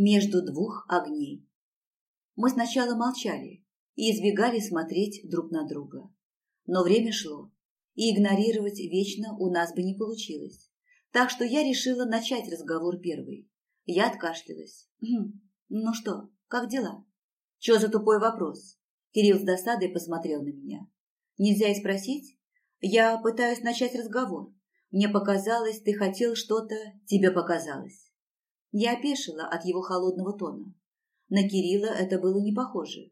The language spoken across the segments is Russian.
между двух огней. Мы сначала молчали и избегали смотреть друг на друга. Но время шло, и игнорировать вечно у нас бы не получилось. Так что я решила начать разговор первой. Я откашлялась. «Хм, «Ну что, как дела?» «Чё за тупой вопрос?» Кирилл с досадой посмотрел на меня. «Нельзя и спросить?» «Я пытаюсь начать разговор. Мне показалось, ты хотел что-то, тебе показалось». Я опешила от его холодного тона. На Кирилла это было не похоже.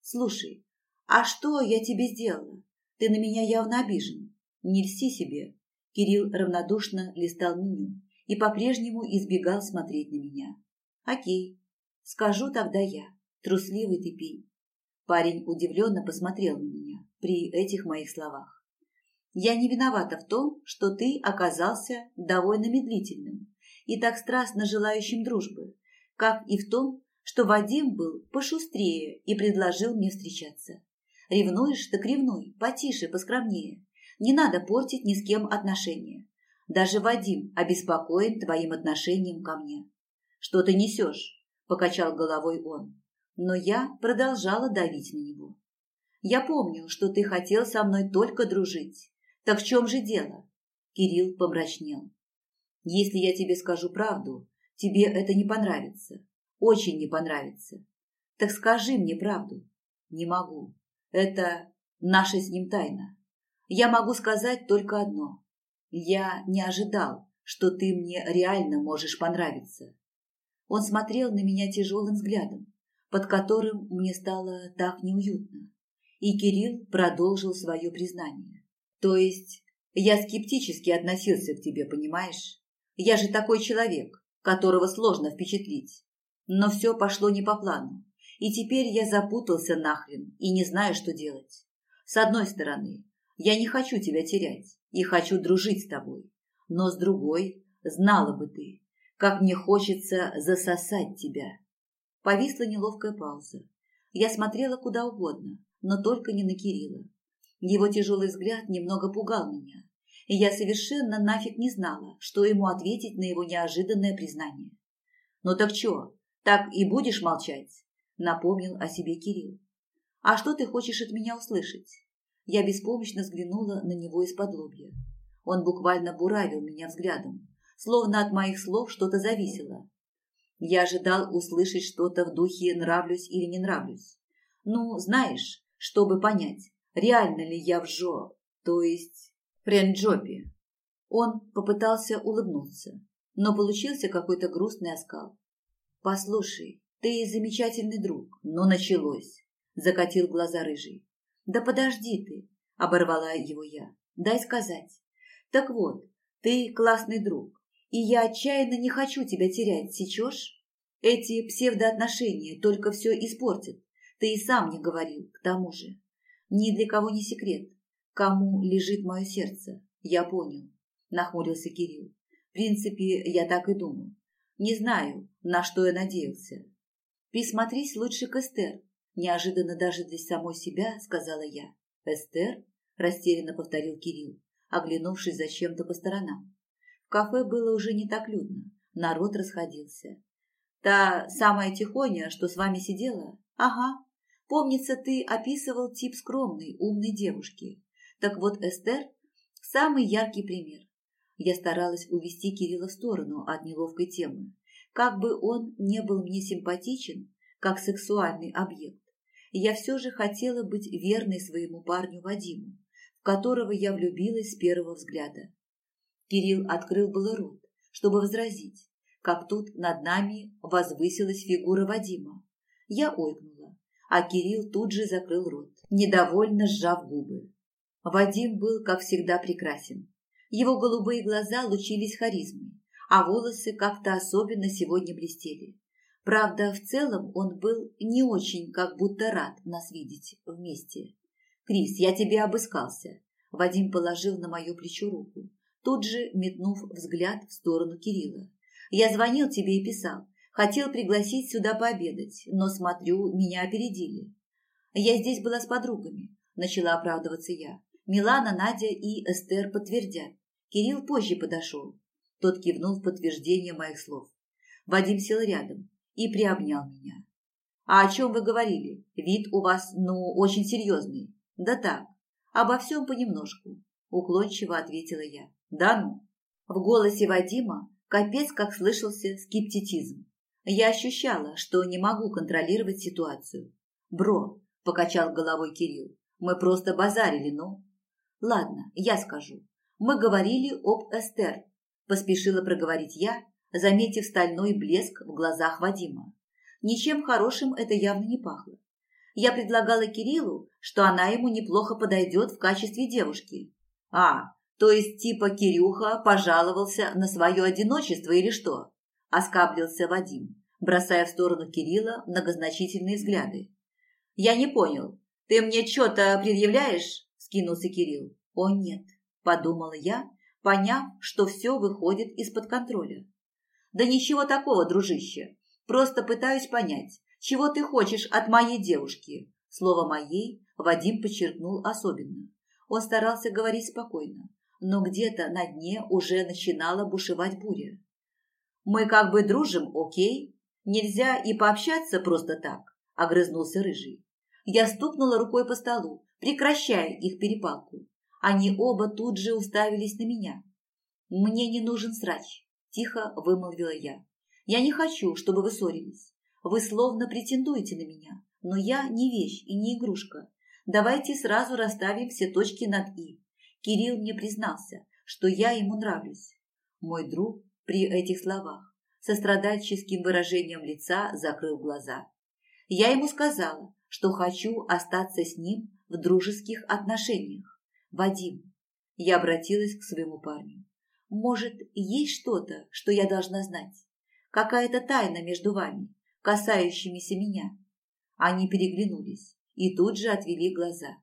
«Слушай, а что я тебе сделала? Ты на меня явно обижен. Не льсти себе». Кирилл равнодушно листал меню и по-прежнему избегал смотреть на меня. «Окей, скажу тогда я. Трусливый ты пень». Парень удивленно посмотрел на меня при этих моих словах. «Я не виновата в том, что ты оказался довольно медлительным и так страстно желающим дружбы, как и в том, что Вадим был пошустрее и предложил мне встречаться. Ревнуешь, так ревнуй, потише, поскромнее. Не надо портить ни с кем отношения. Даже Вадим обеспокоен твоим отношением ко мне. Что ты несешь? Покачал головой он. Но я продолжала давить на него. Я помню, что ты хотел со мной только дружить. Так в чем же дело? Кирилл помрачнел. Если я тебе скажу правду, тебе это не понравится. Очень не понравится. Так скажи мне правду. Не могу. Это наша с ним тайна. Я могу сказать только одно. Я не ожидал, что ты мне реально можешь понравиться. Он смотрел на меня тяжелым взглядом, под которым мне стало так неуютно. И Кирилл продолжил свое признание. То есть я скептически относился к тебе, понимаешь? Я же такой человек, которого сложно впечатлить. Но все пошло не по плану. И теперь я запутался нахрен и не знаю, что делать. С одной стороны, я не хочу тебя терять и хочу дружить с тобой. Но с другой, знала бы ты, как мне хочется засосать тебя. Повисла неловкая пауза. Я смотрела куда угодно, но только не на Кирилла. Его тяжелый взгляд немного пугал меня, и я совершенно нафиг не знала, что ему ответить на его неожиданное признание. «Ну так чё, так и будешь молчать?» напомнил о себе Кирилл. «А что ты хочешь от меня услышать?» Я беспомощно взглянула на него из-под лобья. Он буквально буравил меня взглядом, словно от моих слов что-то зависело. Я ожидал услышать что-то в духе «нравлюсь» или «не нравлюсь». Ну, знаешь, чтобы понять, реально ли я в Жо, то есть Френджопе. Он попытался улыбнуться, но получился какой-то грустный оскал. «Послушай, ты замечательный друг, но началось», – закатил глаза рыжий. «Да подожди ты», – оборвала его я. «Дай сказать. Так вот, ты классный друг, и я отчаянно не хочу тебя терять, сечешь? Эти псевдоотношения только все испортят. Ты и сам не говорил, к тому же. Ни для кого не секрет, кому лежит мое сердце. Я понял, нахмурился Кирилл. В принципе, я так и думал. Не знаю, на что я надеялся. Присмотрись лучше к Эстер, неожиданно даже для самой себя, сказала я. Эстер? растерянно повторил Кирилл, оглянувшись зачем-то по сторонам. В кафе было уже не так людно, народ расходился. Та самая тихоня, что с вами сидела? Ага. Помнится, ты описывал тип скромной, умной девушки. Так вот, Эстер – самый яркий пример. Я старалась увести Кирилла в сторону от неловкой темы. Как бы он не был мне симпатичен, как сексуальный объект, я все же хотела быть верной своему парню Вадиму, в которого я влюбилась с первого взгляда. Кирилл открыл было рот, чтобы возразить, как тут над нами возвысилась фигура Вадима. Я ойкнула, а Кирилл тут же закрыл рот, недовольно сжав губы. Вадим был, как всегда, прекрасен. Его голубые глаза лучились харизмой, а волосы как-то особенно сегодня блестели. Правда, в целом он был не очень как будто рад нас видеть вместе. «Крис, я тебе обыскался», – Вадим положил на мое плечо руку, тут же метнув взгляд в сторону Кирилла. «Я звонил тебе и писал. Хотел пригласить сюда пообедать, но, смотрю, меня опередили. Я здесь была с подругами», – начала оправдываться я. «Милана, Надя и Эстер подтвердят. Кирилл позже подошел». Тот кивнул в подтверждение моих слов. Вадим сел рядом и приобнял меня. «А о чем вы говорили? Вид у вас, ну, очень серьезный». «Да так, обо всем понемножку», – уклончиво ответила я. «Да ну?» В голосе Вадима капец как слышался скептицизм. Я ощущала, что не могу контролировать ситуацию. «Бро», – покачал головой Кирилл, – «мы просто базарили, ну». «Ладно, я скажу. Мы говорили об Эстер», – поспешила проговорить я, заметив стальной блеск в глазах Вадима. Ничем хорошим это явно не пахло. Я предлагала Кириллу, что она ему неплохо подойдет в качестве девушки. А, то есть типа Кирюха пожаловался на свое одиночество или что? Оскаблился Вадим, бросая в сторону Кирилла многозначительные взгляды. Я не понял. Ты мне что-то предъявляешь? Скинулся Кирилл. О нет, подумала я, поняв, что все выходит из-под контроля. Да ничего такого, дружище. Просто пытаюсь понять, чего ты хочешь от моей девушки. Слово «моей» Вадим подчеркнул особенно. Он старался говорить спокойно, но где-то на дне уже начинала бушевать буря. «Мы как бы дружим, окей? Нельзя и пообщаться просто так», – огрызнулся Рыжий. Я стукнула рукой по столу, прекращая их перепалку. Они оба тут же уставились на меня. «Мне не нужен срач тихо вымолвила я. Я не хочу, чтобы вы ссорились. Вы словно претендуете на меня, но я не вещь и не игрушка. Давайте сразу расставим все точки над «и». Кирилл мне признался, что я ему нравлюсь. Мой друг при этих словах со страдальческим выражением лица закрыл глаза. Я ему сказала, что хочу остаться с ним в дружеских отношениях. Вадим, я обратилась к своему парню. Может, есть что-то, что я должна знать? Какая-то тайна между вами, касающимися меня?» Они переглянулись и тут же отвели глаза.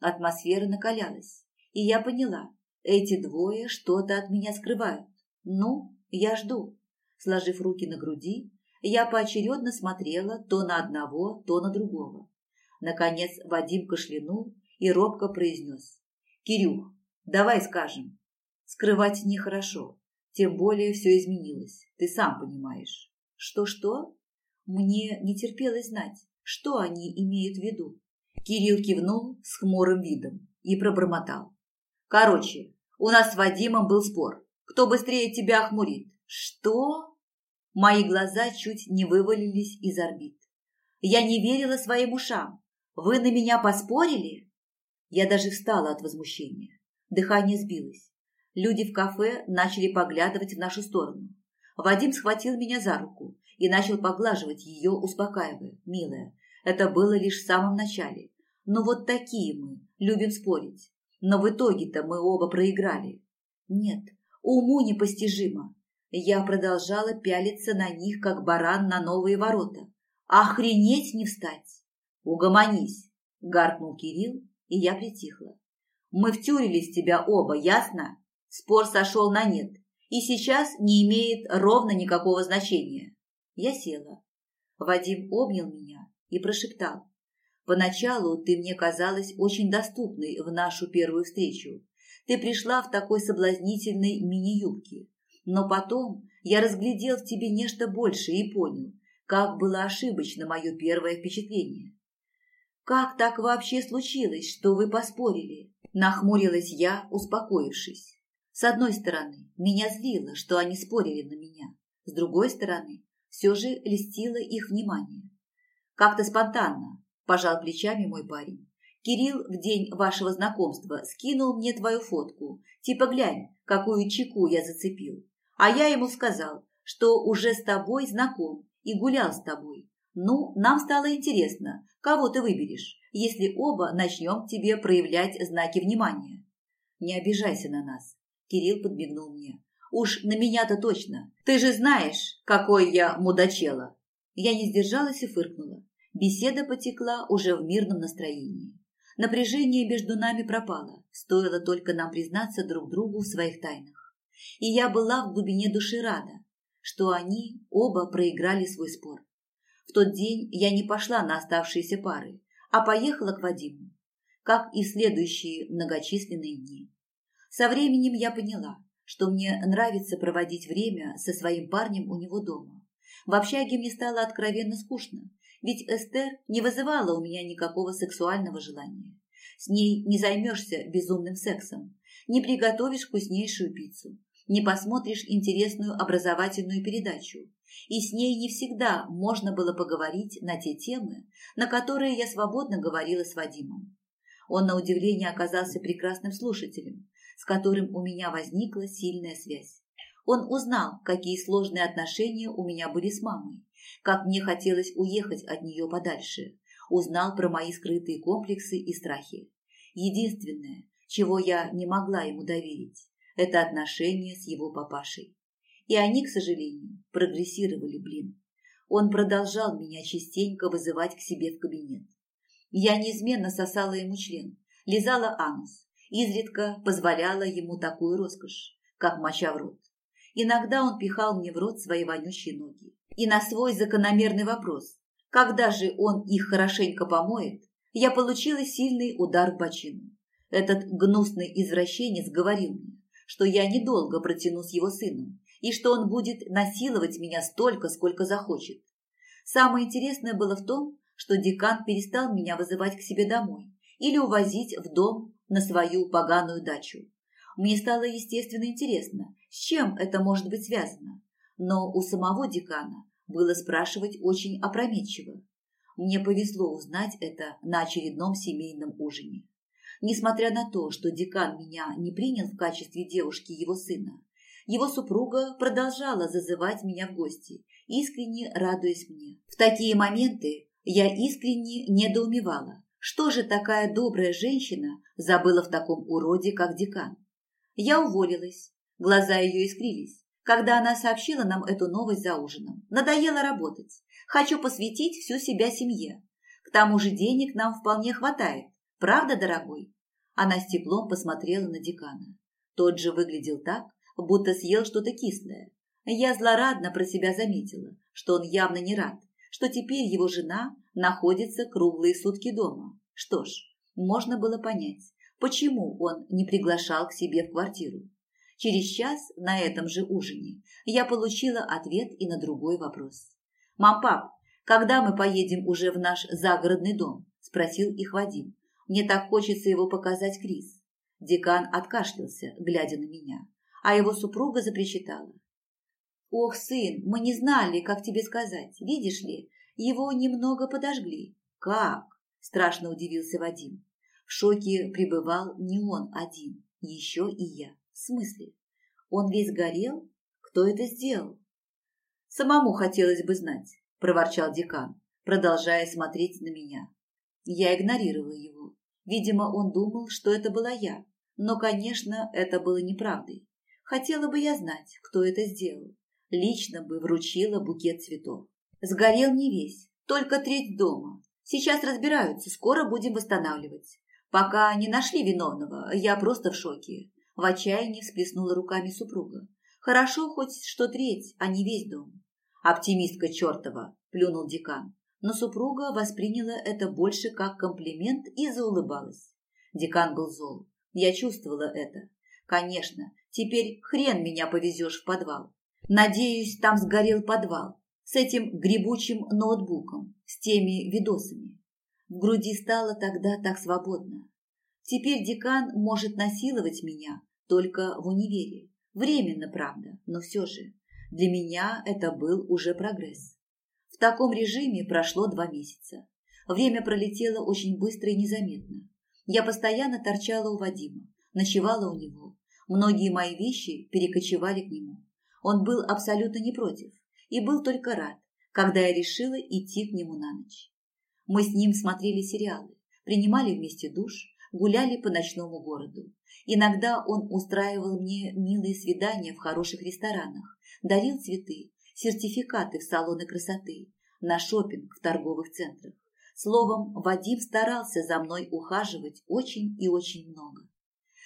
Атмосфера накалялась, и я поняла, эти двое что-то от меня скрывают. Ну, я жду. Сложив руки на груди, я поочередно смотрела то на одного, то на другого. Наконец Вадим кашлянул и робко произнес. «Кирюх, давай скажем, Скрывать нехорошо. Тем более все изменилось. Ты сам понимаешь. Что-что? Мне не терпелось знать, что они имеют в виду. Кирилл кивнул с хмурым видом и пробормотал. Короче, у нас с Вадимом был спор. Кто быстрее тебя охмурит? Что? Мои глаза чуть не вывалились из орбит. Я не верила своим ушам. Вы на меня поспорили? Я даже встала от возмущения. Дыхание сбилось. Люди в кафе начали поглядывать в нашу сторону. Вадим схватил меня за руку и начал поглаживать ее, успокаивая. «Милая, это было лишь в самом начале. Но вот такие мы, любим спорить. Но в итоге-то мы оба проиграли». «Нет, уму непостижимо». Я продолжала пялиться на них, как баран на новые ворота. «Охренеть не встать!» «Угомонись!» – гаркнул Кирилл, и я притихла. «Мы втюрились в тебя оба, ясно? Спор сошел на нет и сейчас не имеет ровно никакого значения. Я села. Вадим обнял меня и прошептал. Поначалу ты мне казалась очень доступной в нашу первую встречу. Ты пришла в такой соблазнительной мини-юбке. Но потом я разглядел в тебе нечто большее и понял, как было ошибочно мое первое впечатление. «Как так вообще случилось, что вы поспорили?» Нахмурилась я, успокоившись. С одной стороны, меня злило, что они спорили на меня. С другой стороны, все же льстило их внимание. Как-то спонтанно, пожал плечами мой парень. Кирилл в день вашего знакомства скинул мне твою фотку. Типа глянь, какую чеку я зацепил. А я ему сказал, что уже с тобой знаком и гулял с тобой. Ну, нам стало интересно, кого ты выберешь, если оба начнем к тебе проявлять знаки внимания. Не обижайся на нас. Кирилл подмигнул мне. «Уж на меня-то точно. Ты же знаешь, какой я мудачела!» Я не сдержалась и фыркнула. Беседа потекла уже в мирном настроении. Напряжение между нами пропало, стоило только нам признаться друг другу в своих тайнах. И я была в глубине души рада, что они оба проиграли свой спор. В тот день я не пошла на оставшиеся пары, а поехала к Вадиму, как и следующие многочисленные дни. Со временем я поняла, что мне нравится проводить время со своим парнем у него дома. В общаге мне стало откровенно скучно, ведь Эстер не вызывала у меня никакого сексуального желания. С ней не займешься безумным сексом, не приготовишь вкуснейшую пиццу, не посмотришь интересную образовательную передачу, и с ней не всегда можно было поговорить на те темы, на которые я свободно говорила с Вадимом. Он, на удивление, оказался прекрасным слушателем, с которым у меня возникла сильная связь. Он узнал, какие сложные отношения у меня были с мамой, как мне хотелось уехать от нее подальше, узнал про мои скрытые комплексы и страхи. Единственное, чего я не могла ему доверить, это отношения с его папашей. И они, к сожалению, прогрессировали, блин. Он продолжал меня частенько вызывать к себе в кабинет. Я неизменно сосала ему член, лизала анус, изредка позволяла ему такую роскошь, как моча в рот. Иногда он пихал мне в рот свои вонючие ноги. И на свой закономерный вопрос, когда же он их хорошенько помоет, я получила сильный удар в бочину. Этот гнусный извращенец говорил мне, что я недолго протяну с его сыном, и что он будет насиловать меня столько, сколько захочет. Самое интересное было в том, что декан перестал меня вызывать к себе домой или увозить в дом на свою поганую дачу. Мне стало естественно интересно, с чем это может быть связано, но у самого декана было спрашивать очень опрометчиво. Мне повезло узнать это на очередном семейном ужине. Несмотря на то, что декан меня не принял в качестве девушки его сына, его супруга продолжала зазывать меня в гости, искренне радуясь мне. В такие моменты я искренне недоумевала, что же такая добрая женщина забыла в таком уроде, как декан. Я уволилась, глаза ее искрились, когда она сообщила нам эту новость за ужином. Надоело работать, хочу посвятить всю себя семье. К тому же денег нам вполне хватает, правда, дорогой? Она с теплом посмотрела на декана. Тот же выглядел так, будто съел что-то кислое. Я злорадно про себя заметила, что он явно не рад, что теперь его жена находится круглые сутки дома. Что ж, можно было понять, почему он не приглашал к себе в квартиру. Через час на этом же ужине я получила ответ и на другой вопрос. «Мам, пап, когда мы поедем уже в наш загородный дом?» – спросил их Вадим. «Мне так хочется его показать Крис». Декан откашлялся, глядя на меня а его супруга запричитала. «Ох, сын, мы не знали, как тебе сказать. Видишь ли, его немного подожгли». «Как?» – страшно удивился Вадим. В шоке пребывал не он один, еще и я. В смысле? Он весь горел? Кто это сделал? Самому хотелось бы знать, проворчал декан, продолжая смотреть на меня. Я игнорировала его. Видимо, он думал, что это была я. Но, конечно, это было неправдой. Хотела бы я знать, кто это сделал. Лично бы вручила букет цветов. Сгорел не весь, только треть дома. Сейчас разбираются, скоро будем восстанавливать. Пока не нашли виновного, я просто в шоке. В отчаянии всплеснула руками супруга. Хорошо хоть что треть, а не весь дом. Оптимистка чертова, плюнул декан. Но супруга восприняла это больше как комплимент и заулыбалась. Декан был зол. Я чувствовала это. Конечно, теперь хрен меня повезешь в подвал. Надеюсь, там сгорел подвал с этим грибучим ноутбуком, с теми видосами. В груди стало тогда так свободно. Теперь декан может насиловать меня только в универе. Временно, правда, но все же. Для меня это был уже прогресс. В таком режиме прошло два месяца. Время пролетело очень быстро и незаметно. Я постоянно торчала у Вадима, ночевала у него, Многие мои вещи перекочевали к нему. Он был абсолютно не против и был только рад, когда я решила идти к нему на ночь. Мы с ним смотрели сериалы, принимали вместе душ, гуляли по ночному городу. Иногда он устраивал мне милые свидания в хороших ресторанах, дарил цветы, сертификаты в салоны красоты, на шопинг в торговых центрах. Словом, Вадим старался за мной ухаживать очень и очень много.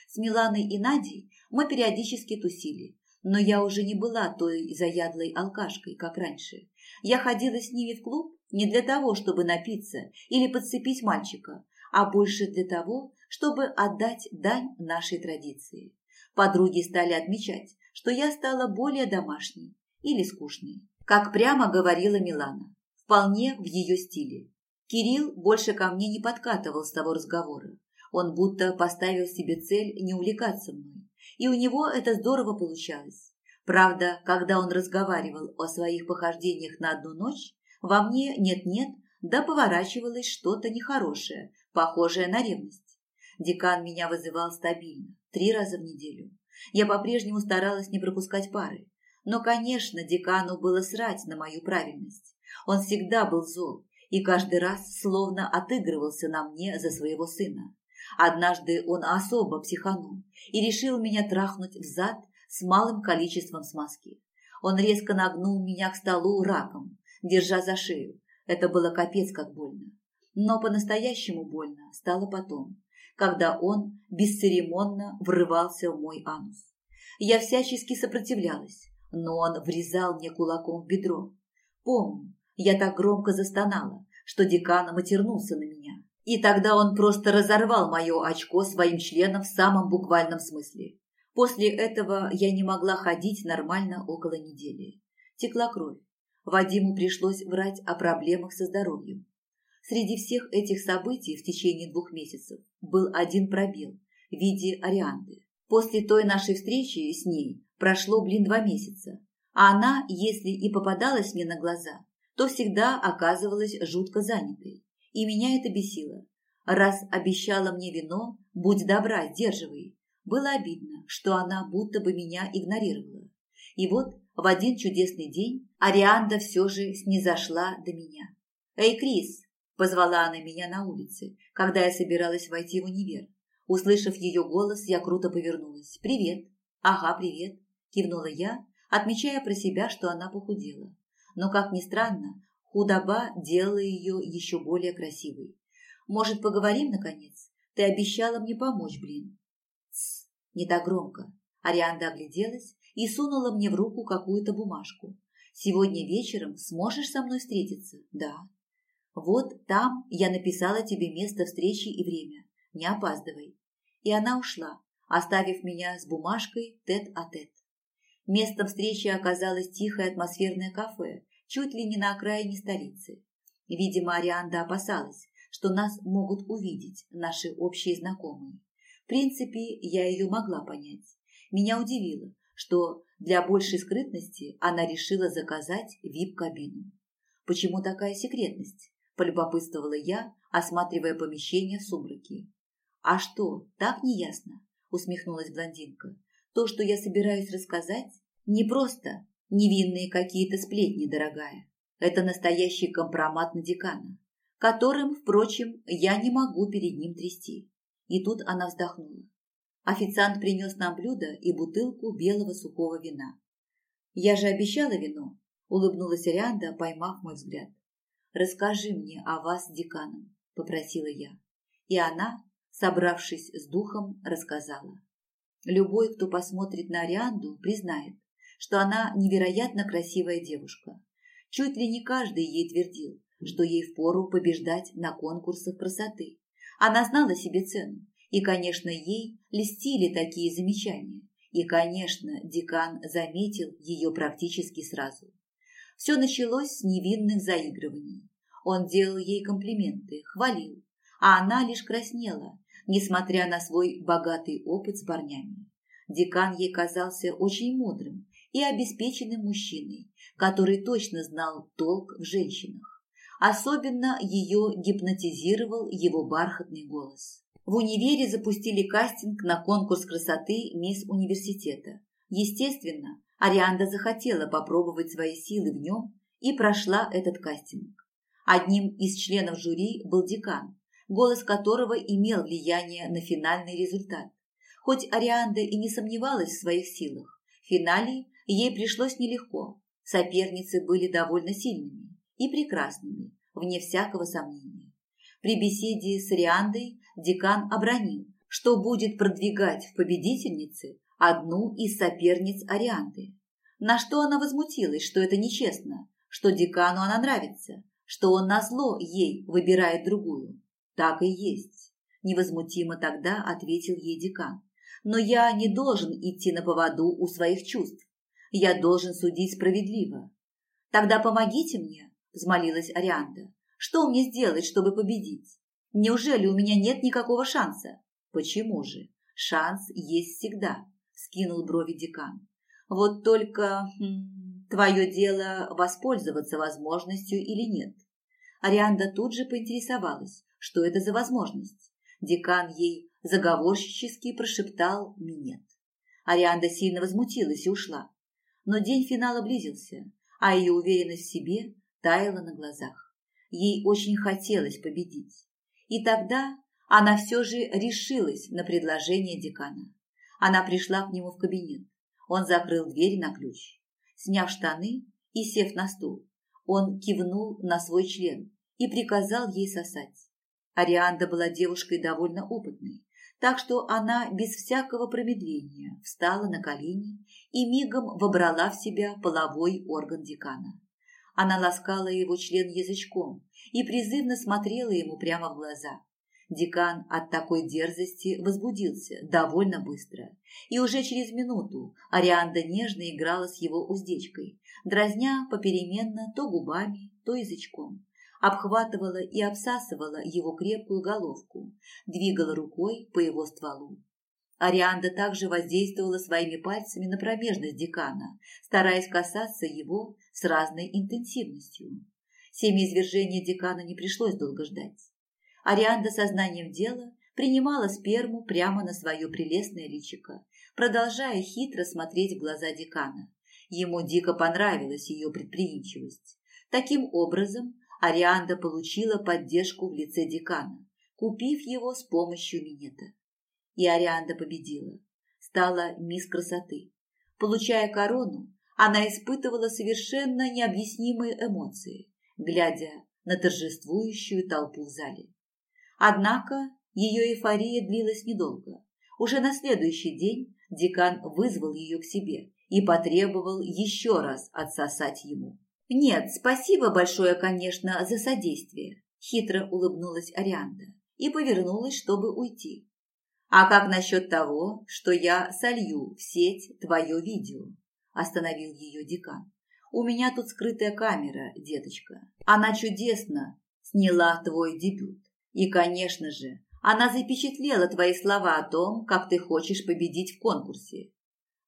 С Миланой и Надей мы периодически тусили, но я уже не была той заядлой алкашкой, как раньше. Я ходила с ними в клуб не для того, чтобы напиться или подцепить мальчика, а больше для того, чтобы отдать дань нашей традиции. Подруги стали отмечать, что я стала более домашней или скучной. как прямо говорила Милана, вполне в ее стиле. Кирилл больше ко мне не подкатывал с того разговора. Он будто поставил себе цель не увлекаться мной, и у него это здорово получалось. Правда, когда он разговаривал о своих похождениях на одну ночь, во мне нет-нет, да поворачивалось что-то нехорошее, похожее на ревность. Декан меня вызывал стабильно, три раза в неделю. Я по-прежнему старалась не пропускать пары. Но, конечно, декану было срать на мою правильность. Он всегда был зол и каждый раз словно отыгрывался на мне за своего сына. Однажды он особо психанул и решил меня трахнуть в зад с малым количеством смазки. Он резко нагнул меня к столу раком, держа за шею. Это было капец как больно. Но по-настоящему больно стало потом, когда он бесцеремонно врывался в мой анус. Я всячески сопротивлялась, но он врезал мне кулаком в бедро. Помню, я так громко застонала, что декан матернулся на меня. И тогда он просто разорвал мое очко своим членом в самом буквальном смысле. После этого я не могла ходить нормально около недели. Текла кровь. Вадиму пришлось врать о проблемах со здоровьем. Среди всех этих событий в течение двух месяцев был один пробел в виде Арианды. После той нашей встречи с ней прошло, блин, два месяца. А она, если и попадалась мне на глаза, то всегда оказывалась жутко занятой. И меня это бесило. Раз обещала мне вино, будь добра, сдерживай. Было обидно, что она будто бы меня игнорировала. И вот в один чудесный день Арианда все же снизошла до меня. «Эй, Крис!» – позвала она меня на улице, когда я собиралась войти в универ. Услышав ее голос, я круто повернулась. «Привет!» «Ага, привет!» – кивнула я, отмечая про себя, что она похудела. Но, как ни странно, худоба делала ее еще более красивой. «Может, поговорим, наконец? Ты обещала мне помочь, блин!» «Тсс, не так громко!» Арианда огляделась и сунула мне в руку какую-то бумажку. «Сегодня вечером сможешь со мной встретиться?» «Да». «Вот там я написала тебе место встречи и время. Не опаздывай». И она ушла, оставив меня с бумажкой тет-а-тет. -тет. Местом встречи оказалось тихое атмосферное кафе, чуть ли не на окраине столицы. Видимо, Арианда опасалась, что нас могут увидеть наши общие знакомые. В принципе, я ее могла понять. Меня удивило, что для большей скрытности она решила заказать вип-кабину. «Почему такая секретность?» – полюбопытствовала я, осматривая помещение в сумраке. «А что, так неясно?» – усмехнулась блондинка. То, что я собираюсь рассказать, не просто невинные какие-то сплетни, дорогая. Это настоящий компромат на декана, которым, впрочем, я не могу перед ним трясти. И тут она вздохнула. Официант принес нам блюдо и бутылку белого сухого вина. «Я же обещала вино», – улыбнулась Арианда, поймав мой взгляд. «Расскажи мне о вас с деканом», – попросила я. И она, собравшись с духом, рассказала. Любой, кто посмотрит на Арианду, признает, что она невероятно красивая девушка. Чуть ли не каждый ей твердил, что ей впору побеждать на конкурсах красоты. Она знала себе цену, и, конечно, ей льстили такие замечания. И, конечно, декан заметил ее практически сразу. Все началось с невинных заигрываний. Он делал ей комплименты, хвалил, а она лишь краснела, несмотря на свой богатый опыт с парнями. Декан ей казался очень мудрым и обеспеченным мужчиной, который точно знал толк в женщинах. Особенно ее гипнотизировал его бархатный голос. В универе запустили кастинг на конкурс красоты «Мисс Университета». Естественно, Арианда захотела попробовать свои силы в нем и прошла этот кастинг. Одним из членов жюри был декан, голос которого имел влияние на финальный результат. Хоть Арианда и не сомневалась в своих силах, в финале ей пришлось нелегко. Соперницы были довольно сильными и прекрасными, вне всякого сомнения. При беседе с Ариандой декан обронил, что будет продвигать в победительнице одну из соперниц Арианды. На что она возмутилась, что это нечестно, что декану она нравится, что он назло ей выбирает другую. Так и есть, невозмутимо тогда ответил ей декан. Но я не должен идти на поводу у своих чувств. Я должен судить справедливо. Тогда помогите мне, взмолилась Арианда. Что мне сделать, чтобы победить? Неужели у меня нет никакого шанса? Почему же? Шанс есть всегда, скинул брови декан. Вот только хм, твое дело воспользоваться возможностью или нет. Арианда тут же поинтересовалась, что это за возможность. Декан ей заговорщически прошептал «минет». Арианда сильно возмутилась и ушла. Но день финала близился, а ее уверенность в себе таяла на глазах. Ей очень хотелось победить. И тогда она все же решилась на предложение декана. Она пришла к нему в кабинет. Он закрыл дверь на ключ. Сняв штаны и сев на стул, он кивнул на свой член и приказал ей сосать. Арианда была девушкой довольно опытной, так что она без всякого промедления встала на колени и мигом вобрала в себя половой орган декана. Она ласкала его член язычком и призывно смотрела ему прямо в глаза. Декан от такой дерзости возбудился довольно быстро, и уже через минуту Арианда нежно играла с его уздечкой, дразня попеременно то губами, то язычком обхватывала и обсасывала его крепкую головку, двигала рукой по его стволу. Арианда также воздействовала своими пальцами на промежность декана, стараясь касаться его с разной интенсивностью. Семяизвержения декана не пришлось долго ждать. Арианда сознанием дела принимала сперму прямо на свое прелестное личико, продолжая хитро смотреть в глаза декана. Ему дико понравилась ее предприимчивость. Таким образом, Арианда получила поддержку в лице декана, купив его с помощью минета. И Арианда победила, стала мисс красоты. Получая корону, она испытывала совершенно необъяснимые эмоции, глядя на торжествующую толпу в зале. Однако ее эйфория длилась недолго. Уже на следующий день декан вызвал ее к себе и потребовал еще раз отсосать ему. «Нет, спасибо большое, конечно, за содействие», – хитро улыбнулась Арианда и повернулась, чтобы уйти. «А как насчет того, что я солью в сеть твое видео?» – остановил ее декан. «У меня тут скрытая камера, деточка. Она чудесно сняла твой дебют. И, конечно же, она запечатлела твои слова о том, как ты хочешь победить в конкурсе».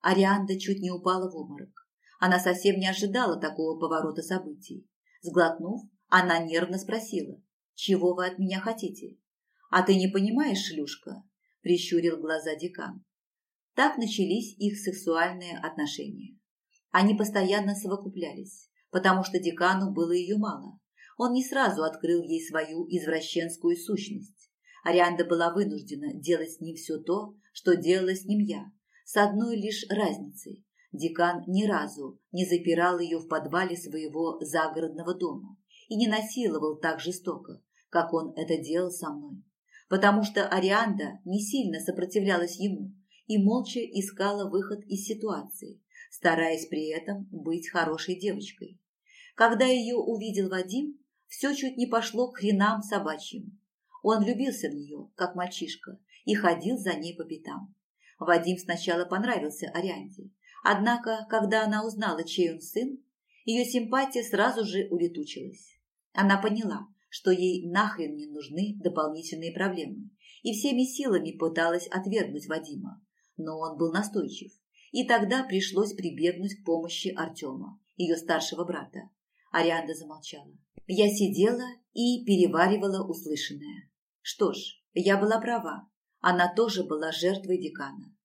Арианда чуть не упала в обморок. Она совсем не ожидала такого поворота событий. Сглотнув, она нервно спросила, «Чего вы от меня хотите?» «А ты не понимаешь, шлюшка?» – прищурил глаза декан. Так начались их сексуальные отношения. Они постоянно совокуплялись, потому что декану было ее мало. Он не сразу открыл ей свою извращенскую сущность. Арианда была вынуждена делать с ним все то, что делала с ним я, с одной лишь разницей. Декан ни разу не запирал ее в подвале своего загородного дома и не насиловал так жестоко, как он это делал со мной, потому что Арианда не сильно сопротивлялась ему и молча искала выход из ситуации, стараясь при этом быть хорошей девочкой. Когда ее увидел Вадим, все чуть не пошло к хренам собачьим. Он влюбился в нее, как мальчишка, и ходил за ней по пятам. Вадим сначала понравился Арианде, Однако, когда она узнала, чей он сын, ее симпатия сразу же улетучилась. Она поняла, что ей нахрен не нужны дополнительные проблемы, и всеми силами пыталась отвергнуть Вадима. Но он был настойчив, и тогда пришлось прибегнуть к помощи Артема, ее старшего брата. Арианда замолчала. Я сидела и переваривала услышанное. Что ж, я была права. Она тоже была жертвой декана.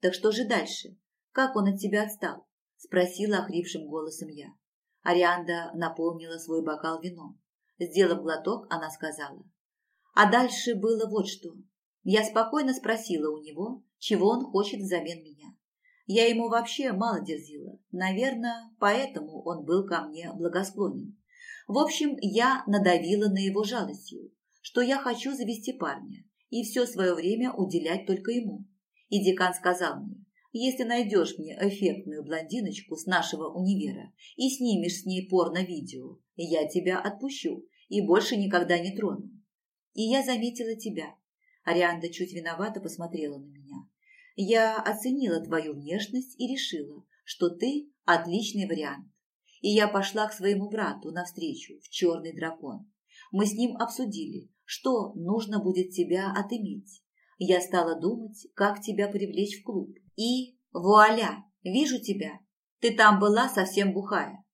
Так что же дальше? «Как он от тебя отстал?» – спросила охрипшим голосом я. Арианда наполнила свой бокал вином. Сделав глоток, она сказала. А дальше было вот что. Я спокойно спросила у него, чего он хочет взамен меня. Я ему вообще мало дерзила. Наверное, поэтому он был ко мне благосклонен. В общем, я надавила на его жалостью, что я хочу завести парня и все свое время уделять только ему. И декан сказал мне, если найдешь мне эффектную блондиночку с нашего универа и снимешь с ней порно-видео, я тебя отпущу и больше никогда не трону. И я заметила тебя. Арианда чуть виновато посмотрела на меня. Я оценила твою внешность и решила, что ты отличный вариант. и я пошла к своему брату навстречу в черный дракон. Мы с ним обсудили, что нужно будет тебя отыметь. Я стала думать, как тебя привлечь в клуб. И вуаля, вижу тебя. Ты там была совсем бухая.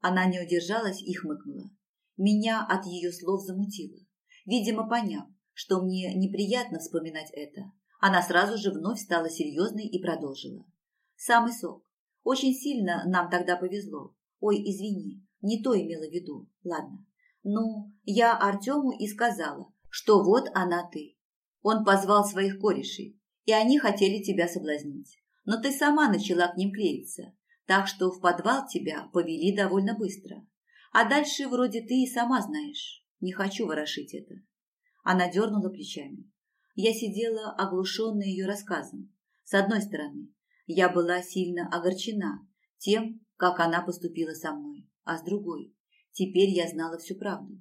Она не удержалась и хмыкнула. Меня от ее слов замутило. Видимо, поняв, что мне неприятно вспоминать это, она сразу же вновь стала серьезной и продолжила. Самый сок. Очень сильно нам тогда повезло. Ой, извини, не то имела в виду. Ладно. Ну, я Артему и сказала, что вот она ты. Он позвал своих корешей, и они хотели тебя соблазнить. Но ты сама начала к ним клеиться, так что в подвал тебя повели довольно быстро. А дальше вроде ты и сама знаешь. Не хочу ворошить это. Она дернула плечами. Я сидела, оглушенная ее рассказом. С одной стороны, я была сильно огорчена тем, как она поступила со мной, а с другой, теперь я знала всю правду.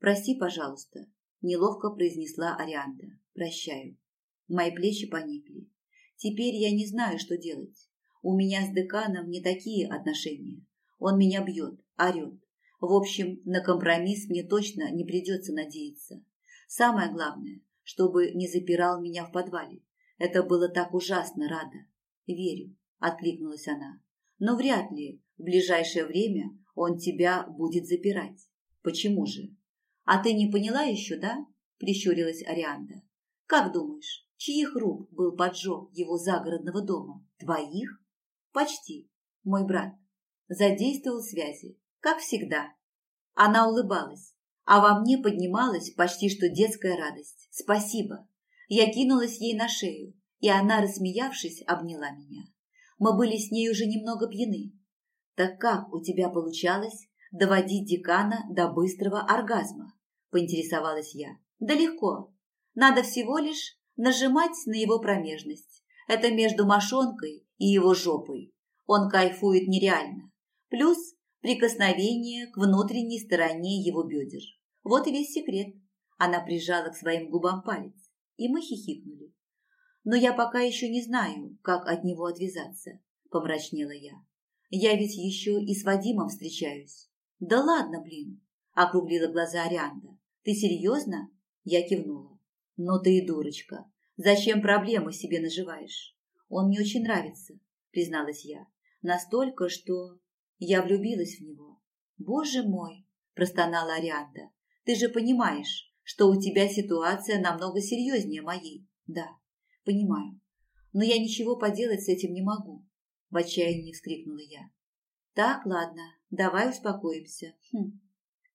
«Прости, пожалуйста», – неловко произнесла Арианда. «Прощаю». Мои плечи поникли. Теперь я не знаю, что делать. У меня с деканом не такие отношения. Он меня бьет, орет. В общем, на компромисс мне точно не придется надеяться. Самое главное, чтобы не запирал меня в подвале. Это было так ужасно, Рада. Верю, откликнулась она. Но вряд ли в ближайшее время он тебя будет запирать. Почему же? А ты не поняла еще, да? Прищурилась Арианда. Как думаешь, чьих рук был поджог его загородного дома? Твоих? Почти. Мой брат. Задействовал связи, как всегда. Она улыбалась, а во мне поднималась почти что детская радость. Спасибо. Я кинулась ей на шею, и она, рассмеявшись, обняла меня. Мы были с ней уже немного пьяны. Так как у тебя получалось доводить декана до быстрого оргазма? Поинтересовалась я. Да легко. Надо всего лишь нажимать на его промежность. Это между мошонкой и его жопой. Он кайфует нереально. Плюс прикосновение к внутренней стороне его бедер. Вот и весь секрет. Она прижала к своим губам палец, и мы хихикнули. Но я пока еще не знаю, как от него отвязаться, помрачнела я. Я ведь еще и с Вадимом встречаюсь. Да ладно, блин, округлила глаза Арианда. Ты серьезно? Я кивнула. Ну ты и дурочка. Зачем проблемы себе наживаешь? Он мне очень нравится, призналась я. Настолько, что я влюбилась в него. Боже мой, простонала Арианда. Ты же понимаешь, что у тебя ситуация намного серьезнее моей. Да, понимаю. Но я ничего поделать с этим не могу. В отчаянии вскрикнула я. Так, ладно, давай успокоимся. Хм.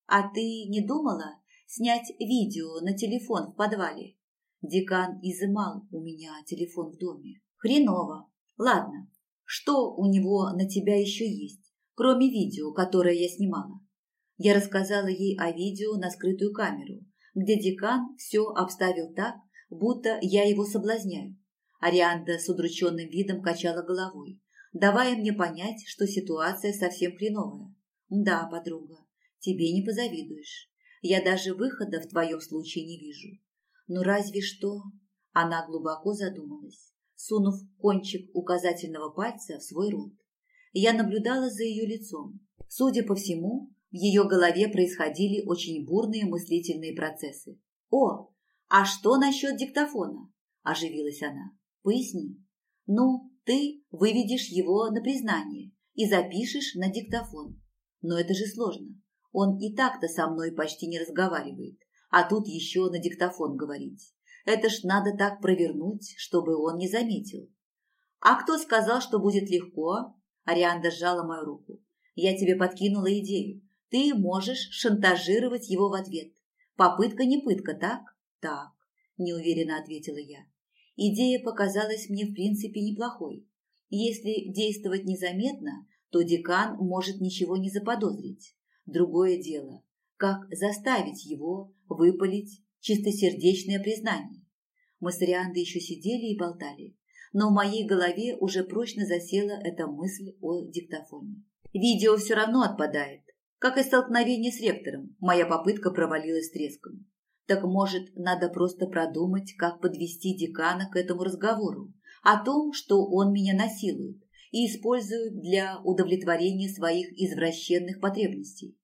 А ты не думала снять видео на телефон в подвале? Декан изымал у меня телефон в доме. Хреново. Ладно, что у него на тебя еще есть, кроме видео, которое я снимала? Я рассказала ей о видео на скрытую камеру, где декан все обставил так, будто я его соблазняю. Арианда с удрученным видом качала головой, давая мне понять, что ситуация совсем хреновая. Да, подруга, тебе не позавидуешь. Я даже выхода в твоем случае не вижу. Но разве что... Она глубоко задумалась, сунув кончик указательного пальца в свой рот. Я наблюдала за ее лицом. Судя по всему, в ее голове происходили очень бурные мыслительные процессы. «О, а что насчет диктофона?» – оживилась она. «Поясни». «Ну, ты выведешь его на признание и запишешь на диктофон. Но это же сложно. Он и так-то со мной почти не разговаривает, а тут еще на диктофон говорить. Это ж надо так провернуть, чтобы он не заметил. А кто сказал, что будет легко? Арианда сжала мою руку. Я тебе подкинула идею. Ты можешь шантажировать его в ответ. Попытка не пытка, так? Так, неуверенно ответила я. Идея показалась мне в принципе неплохой. Если действовать незаметно, то декан может ничего не заподозрить. Другое дело, как заставить его выпалить чистосердечное признание. Мы с Риандой еще сидели и болтали, но в моей голове уже прочно засела эта мысль о диктофоне. Видео все равно отпадает, как и столкновение с ректором, моя попытка провалилась треском. Так может, надо просто продумать, как подвести декана к этому разговору, о том, что он меня насилует, и используют для удовлетворения своих извращенных потребностей.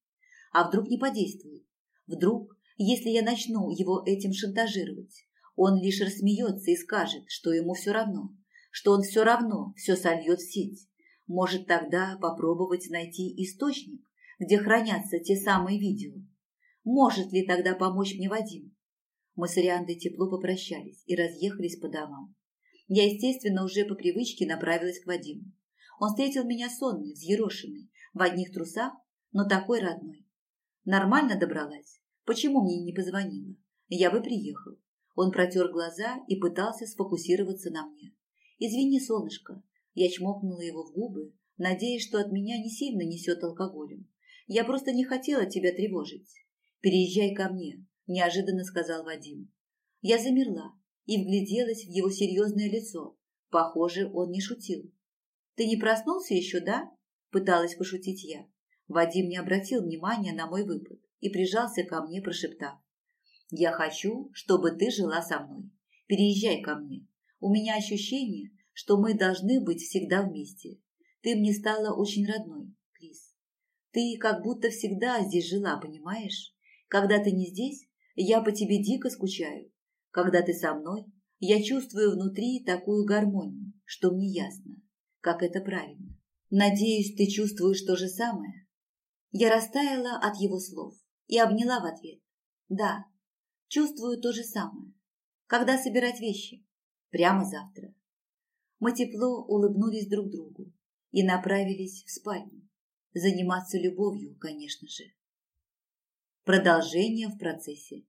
А вдруг не подействует? Вдруг, если я начну его этим шантажировать, он лишь рассмеется и скажет, что ему все равно, что он все равно все сольет в сеть. Может тогда попробовать найти источник, где хранятся те самые видео. Может ли тогда помочь мне Вадим? Мы с Риандой тепло попрощались и разъехались по домам. Я, естественно, уже по привычке направилась к Вадиму. Он встретил меня сонный, взъерошенный, в одних трусах, но такой родной. Нормально добралась? Почему мне не позвонила? Я бы приехал. Он протер глаза и пытался сфокусироваться на мне. «Извини, солнышко». Я чмокнула его в губы, надеясь, что от меня не сильно несет алкоголем. Я просто не хотела тебя тревожить. Переезжай ко мне, неожиданно сказал Вадим. Я замерла и вгляделась в его серьезное лицо. Похоже, он не шутил. Ты не проснулся еще, да? Пыталась пошутить я. Вадим не обратил внимания на мой выпад и прижался ко мне, прошептав. «Я хочу, чтобы ты жила со мной. Переезжай ко мне. У меня ощущение, что мы должны быть всегда вместе. Ты мне стала очень родной, Крис. Ты как будто всегда здесь жила, понимаешь? Когда ты не здесь, я по тебе дико скучаю. Когда ты со мной, я чувствую внутри такую гармонию, что мне ясно, как это правильно. Надеюсь, ты чувствуешь то же самое. Я растаяла от его слов и обняла в ответ. Да, чувствую то же самое. Когда собирать вещи? Прямо завтра. Мы тепло улыбнулись друг другу и направились в спальню. Заниматься любовью, конечно же. Продолжение в процессе.